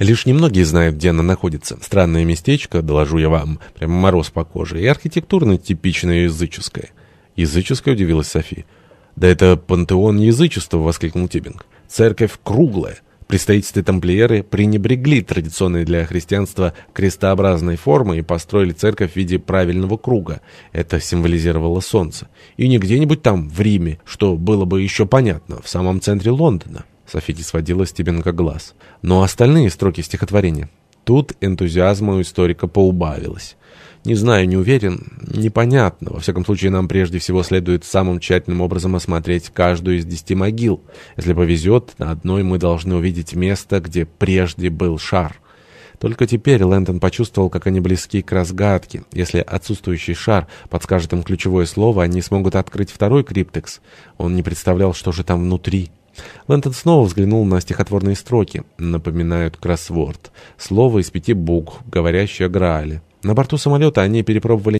Лишь немногие знают, где она находится. Странное местечко, доложу я вам, прямо мороз по коже, и архитектурно типичное языческое. Языческое, удивилась София. «Да это пантеон язычества!» — воскликнул Тибинг. «Церковь круглая!» Строительстве тамплиеры пренебрегли традиционной для христианства крестообразной формы и построили церковь в виде правильного круга. Это символизировало солнце. И не где-нибудь там, в Риме, что было бы еще понятно, в самом центре Лондона. Софи сводила Стебенка глаз. Но остальные строки стихотворения. Тут энтузиазма у историка поубавилось. Не знаю, не уверен, непонятно. Во всяком случае, нам прежде всего следует самым тщательным образом осмотреть каждую из десяти могил. Если повезет, на одной мы должны увидеть место, где прежде был шар. Только теперь Лэнтон почувствовал, как они близки к разгадке. Если отсутствующий шар подскажет им ключевое слово, они смогут открыть второй криптекс. Он не представлял, что же там внутри. Лэнтон снова взглянул на стихотворные строки. Напоминают кроссворд. Слово из пяти букв, говорящее о Граале. На борту самолета они перепробовали